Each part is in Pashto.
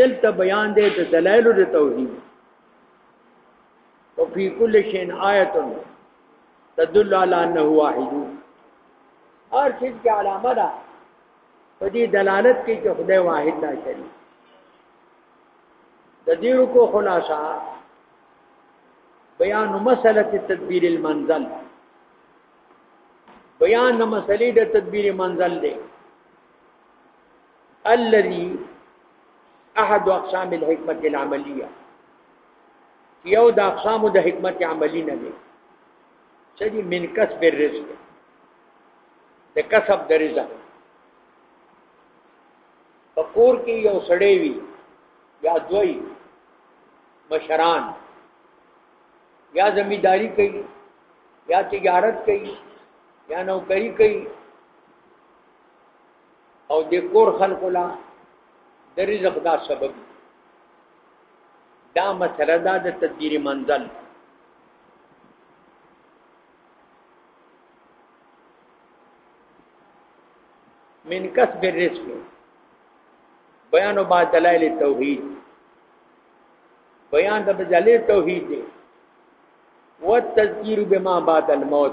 دلته بیان دی د دلایل د توحید او فی کل شین آیت تدل علی انه واحد هر شي کې علامه ده په دې دلالت کوي چې خدای واحد نه شي د دې کو خلاصہ بیان مسله تدبیر المنزل بیان مسلې د تدبیر منزل دی الذي احد اقسام الحکمت العملیه یو د اقسام د حکمت عملی نه دی چې من کسب الرزق د کسب د رزق په کور کې یو سړی وي یا دوی مشران یا زمینداری کوي یا تجارت کوي یا نوکری کوي او د کور خلکو لا د رزق دا سبب دا مسله دا د تدبیر منزل من کسب الرزق بیان او بعد دلائل توحید بیان د دلائل توحید دی والتذکیر بما بعد الموت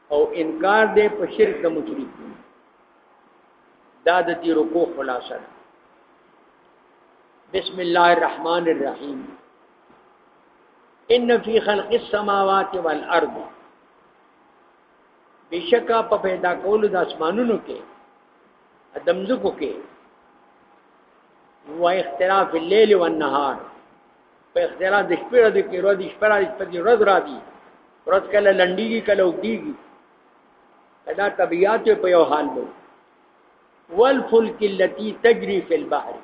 او انکار دې په شرک د مشرک دا د دې رکو خلاصه ده بسم الله الرحمن الرحیم ان فی خلق السماوات والارض بشکا په پیدا کولو د اسمانونو کې ادمزکو کې و اختلاف الليل والنهار په اختلاف د شپې د کې ورځې شپه راځي په ورځ راځي ورځ کله لنډیږي کله وګدیږي دا طبيعت په یو حال دی والفلک التي تجري في البحر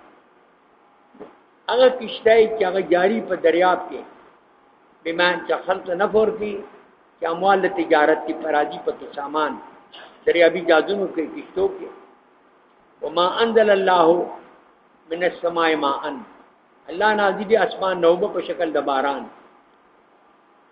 هغه کشته چې هغه جاری په دریاب کې بمان چې خلق نه فور کی چې اموال تجارت کی پرادی په کې سامان دریابي جادونو کې کشتو کې وما انزل الله من السماء ماء الله نازل دي اسمان نوبه په شکل د باران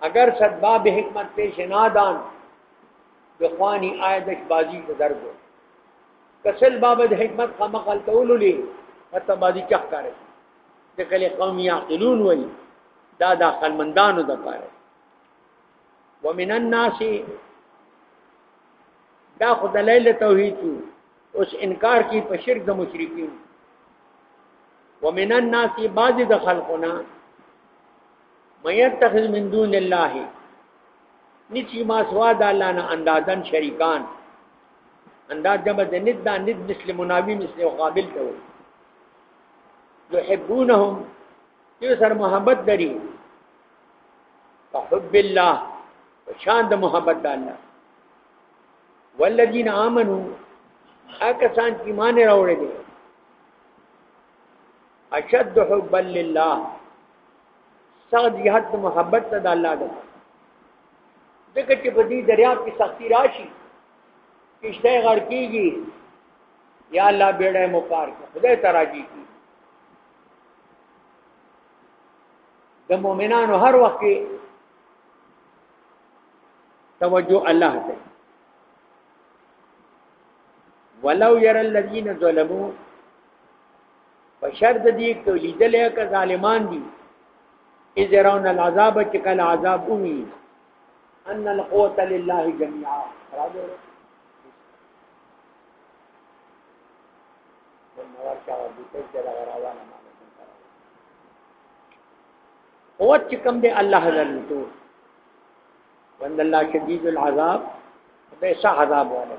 اگر صد باب حکمت پیش نادان بخوانی آیدش بازی کو در گو کسل بابد حکمت خمقل تولو لی حتی بازی چخ کرے دکل قوم یاقلون وی دا دا خلمندانو دا پارے ومن الناس دا خود دلیل توحید تو اس انکار کی پشرک دا مشرکین ومن الناس بعض د خلقنا من يتخذ من دون الله نچی ما سوا د الله نه اندازن شریکان انداز جمع د ند دا ند مثل مناوی مثل مقابل ته وي يحبونهم یو سره محبت لري فحب الله شان د محبت د الله والذین آمنو هغه سان چې ایمان راوړل دي اشد حب لله سخت جهاد د محبت د الله ده ځکه چې په دې دریاب کې سختی راشي کشته غړ کیږي یا الله بیړه مو پار کړه خدای تراجی کی د مؤمنانو هر وخت کې توجه الله ته ولو ير الذين ظلموا په شرط دې ته لیدلې که ظالمان دي اذ يرون العذاب چې کله عذاب ومي ان القوه لله جميعا راځو نور چا د دې چې دا روانه قوت چې کوم دی الله لري تو وند الله شدید العذاب به صح عذاب وره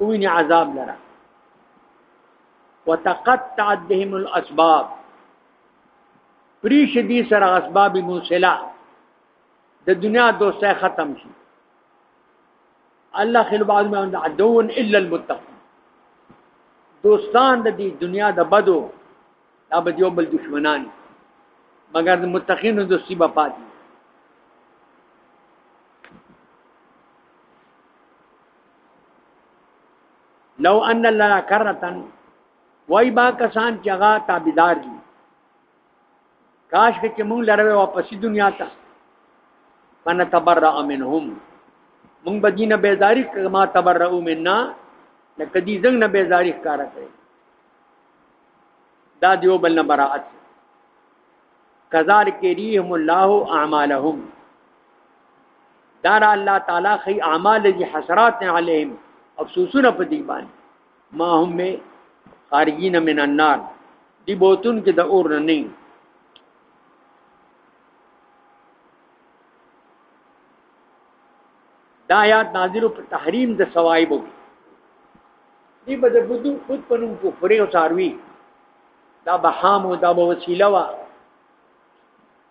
ویني عذاب لره وتقطعت بهم الاسباب پریش دي سره اسباب موصله د دنیا دوستۍ ختم شي الله خل بعض من عدو الا المتقين دوستان د دې دنیا د بدو دا به یو بل دشمنان مګر د متقینو دوستی به پاتې لو ان لنا کرتن وای با کسان چې هغه تابعدار دي کاش کې مونږ لره واپسې دنیا ته من تبرأ منهم مونږ به دینه بیزاری کما تبرأ مننا لکه دې زنګ نه بیزاری کار کوي دا دیو بل نه براءت کذالک یریهم الله اعمالهم دار الله تعالی خي اعمال دي حسرات عليهم افسوسونه په دې باندې ما هم خارجین من النار دی بوتون کې د اور نه نه دا آیات نازل په تحریم د ثواب وو دی په د بدو خود پنوم کو فرې او ساروي دا بهامو دا به وسیله وا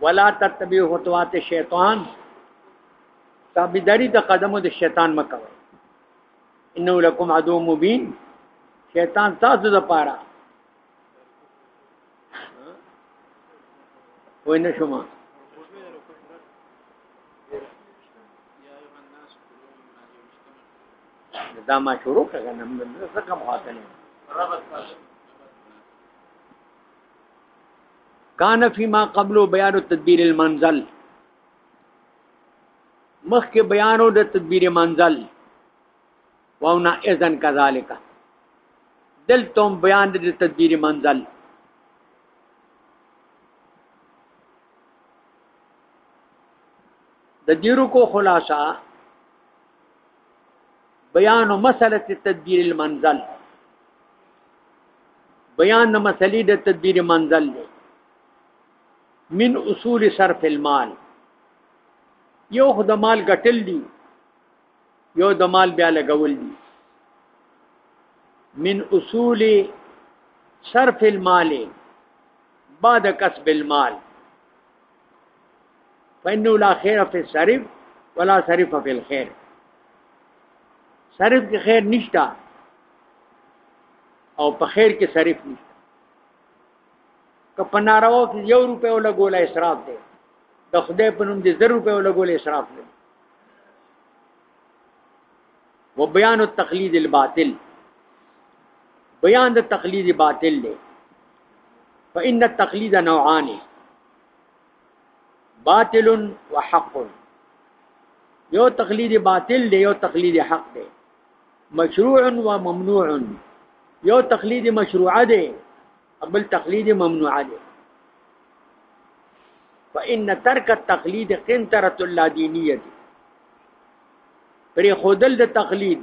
ولا تتبع خطوات شیطان تابعداري د قدمو د شیطان مکوئ انه لکم عدو مبین شیطان تاسو د پاره وینه شما دا ما شروع کړه نن څه کوم حاصل کان فيما قبل بیان تدبیر المنزل مخکې بیانو د تدبیر منزل واونا اذن کذالک دلتم بیان د تدبیر منزل د دیرو کو خلاصہ بیان مسله تدبیر المنزل بیان د مسلې د تدبیر منزل دی من اصول صرف المال یو خو د مال ګټل دی یو د مال بیا لګول دی من اصول صرف المال بعد کسب المال فإنه لا خير في الصرف ولا صرف في الخير صرف کې خیر نشتا او په خیر کې صرف نشتا کپ نارو کې یو روپې ولا ګولا اسراف دی د خدای په نوم دې 0 روپې ولا ګولا اسراف دی و بیان التقلید الباطل بیان د تقلید باطل دی فإن التقلید نوعان باطل وحق یو تقلید باطل دی یو تقلید حق دی مشروع و ممنوع یو تقلید مشروع دی بل تقلید ممنوع دی فإن ترك التقليد قنطرة اللادينية پرې خودل د تقلید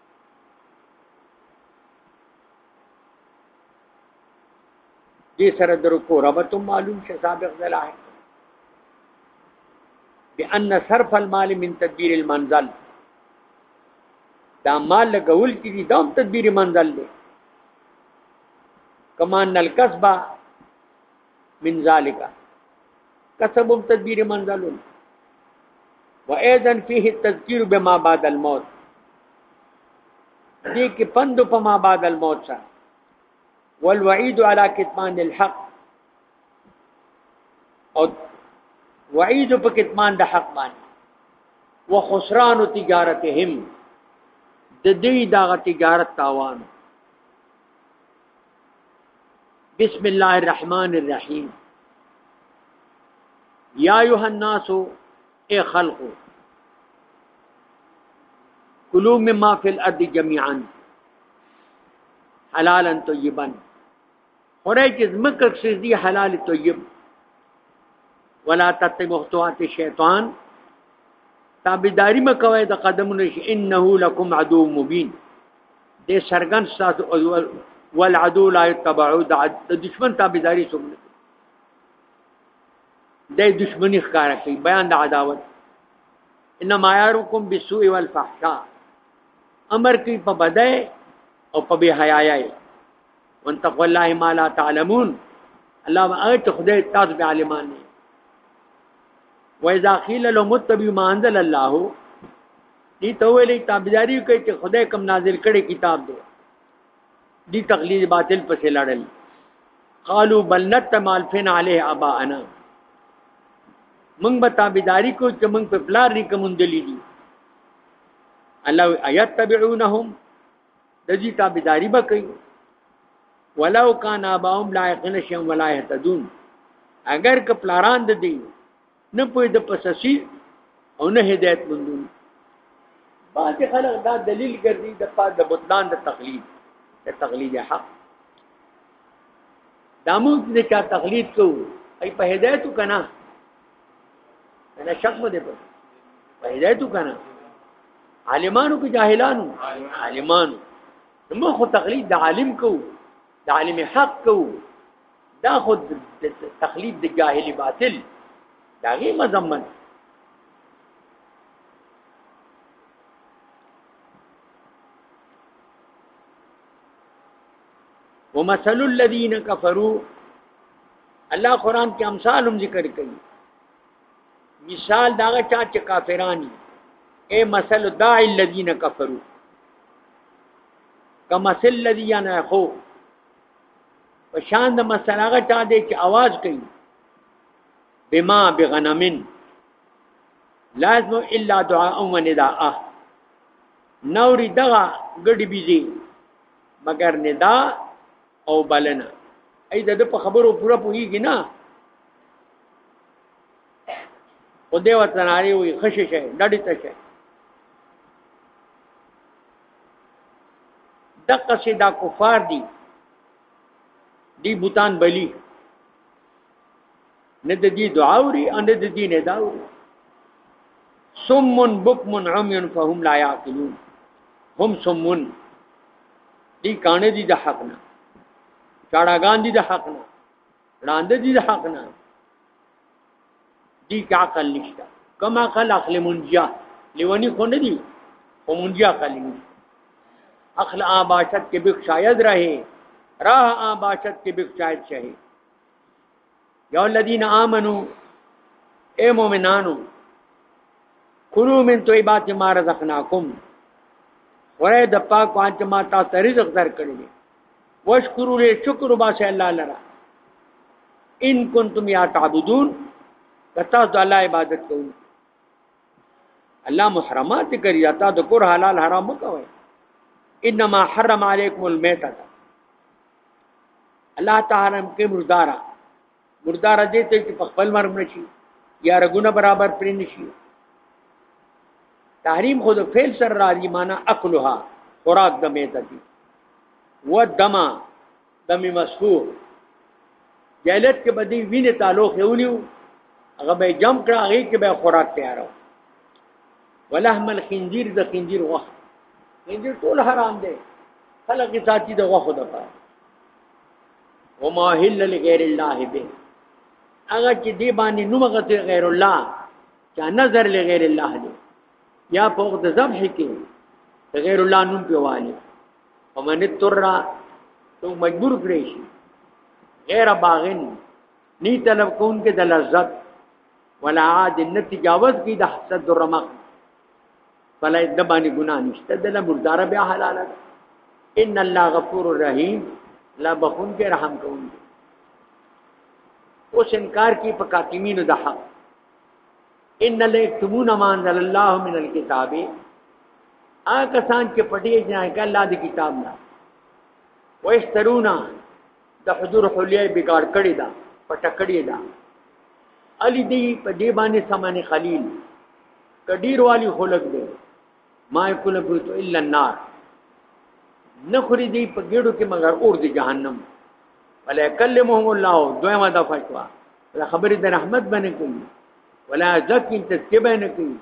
دې سره د رکوع ربط معلوم شه سابق ذلاحق بان صرف المال من تدبیر المنزل دا مال لګول کی دي دا تدبیر منزل دی کمان الکسبه من ذالک کسب تدبیر منزل و ايضا فيه التذکیر بما بعد الموت دې کې پند په ما بعد الموت سره والوعید علی کتمان الحق او وعید په کتمان د حق باندې وخسران تجارتهم د دې دغه تجارت تاوان بسم الله الرحمن الرحیم یا ایها الناس اے خلقو کلو مما فی الارض جميعا حلالا طیبا خورای چې زمکه کې دي حلال طیب ولا تتبع خطوات الشیطان تابعداري مکوئ د قدمونو انه لکم عدو مبین دې سرګن ساتو او والعدو لا يتبعو د دشمن تابعداري څوک نه د دشمنی ښکارا کوي بیان د عداوت انما يركم بالسوء والفحشاء امر کوي په بدای او په بی حیاي وان تقوا الله ما لا تعلمون الله ما ايت خدای تاسو به عالمان نه واذا قيل لهم اتبعوا ما انزل الله دي ته ویلي تابعداري کوي چې خدای کوم نازل کړي کتاب دی دي تقلید باطل پسې لړل قالو بل نتم الفن علیه ابانا موږ به تابعداري کو چې موږ په پلار ریکمندلې دي الله آیات تبعونهم د دې تابعداري به کوي ولو کان اباهم لا یقین شم ولا یهتدون اگر که پلاران د دې نه په د پسسی او نه هدایت مندون بعض خلک دا دلیل ګرځي د پاد د بطلان د تقلید د تقلید حق دا موږ د چا تقلید کوو ای په هدایت کنا انا شک مده په په هدایت کنا عالمانو کې جاهلانو عالمانو موږ خو تقلید د عالم کوو د عالم حق کوو دا خود تقلید د جاهل باطل دا غي مزمن ومثل الذين كفروا الله قران کې امثال هم ذکر کوي مثال دا چا چې کافرانی اے مثل داع الذين كفروا كمثل الذي ينحو په شان د مثلا هغه چا دی چې आवाज کوي بما بغنمن لازم الا دعاء و نداء نوري دغه ګډي بيزي مگر ندا او بلنه اې د په خبرو پورا پوهیږي نه او دی وطن اړي وي خشه شه ډډي ته شه دغه سي دا کفار دي دی بوتان بلی نه د دې دعا اوري ان د دې نه دا اوري سمون بکمن عمي فهم لا يعقلون هم سمون دي کانه دي د حق نه چاړاګان دي د حق نه وړاندې دي د حق نه دي کا عقل نشته کما عقل عقل منجا لیونی خو نه دی خو منجا عقل نشته عقل آ باشد کې بک شاید رہے راہ آ باشد کې بک شاید شہے یا الذین آمنو اے مومنانو کلو من طیبات ما رزقناکم ورای د پاک وان چې ما تاسو رزق درکړی واشکروا له شکر وباسه الله لرا ان کنتم یا تعبدون کتا د الله عبادت کوئ الله محرمات کری تا د کور حلال حرام کوي انما حرم علیکم المیتۃ الله تعالی کې مردارا مردار دې ته چې په خپل مرګ نشي یا رګونه برابر پرې نشي تحریم خود فعل سر را دی معنا اکلها خوراک د میته دي و دما دمی مسفور جلت کې بدی وینې تعلق یونیو هغه به جمع کړه هغه کې به خوراک تیارو ولحم الخنزیر د خنزیر وخت خنزیر ټول حرام دی خلک ساتي د وخت د پاره وما هل لغیر الله به هغه چې دی باندې نوم غته غیر الله چا نظر لغیر الله دی یا په وخت ذبح کې غیر الله نوم په والی ومن تر تو مجبور کړی شي غیر باغن نی طلب کون کې د لذت ولا عاد نتجاوز کی د حسد الرمق بلای د باندې ګناه نشته د مردار بیا حلال ده ان الله غفور الرحیم لا بخون کې رحم کوونکی اوس انکار کی په کاتمینو د حق ان لا یكتمون ما انزل الله من الكتاب آ کسان چې پټي جنای کله د کتاب نه واشترونا د حضور حلیه بګاړ کړی دا پټ کړی دا علی دی په دی باندې سمانه خلیل کډیر والی خلق دی ما یکل بیت الا النار نخری دی په ګډو کې مگر اور دی جهنم ولا یکلمهم الله دویما د فشوا ولا خبرې د رحمت باندې کوي ولا ذکر تسکبه نه کوي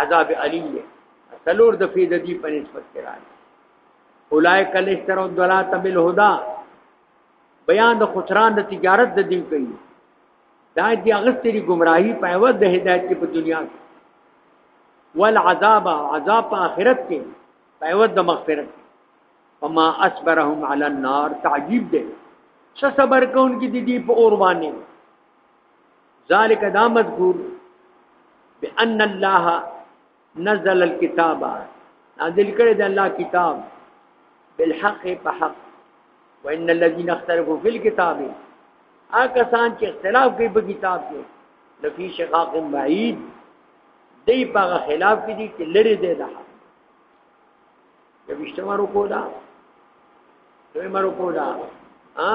عذاب علی سلور د فیددی په نسبت کې راځي اولائک الاشتر الدلات بالهدى بیان د خسران د تجارت د دین کوي دا دی اغستری گمراهی په عوض د هدایت کې په دنیا کې والعذاب عذاب په آخرت کې په عوض د مغفرت کې وما اصبرهم على النار تعجیب دی څه صبر کوونکي دي دی په اور باندې ذالک دا مذکور بان الله نزل الكتاب نازل کړی د الله کتاب بالحق په حق وان الذين اختلفوا في الكتاب هغه سان چې اختلاف کوي په کتاب کې لفي شقاق بعيد دی په خلاف کې دي چې لری دی ده د وشتمه رکو دا دوی مرکو دا ها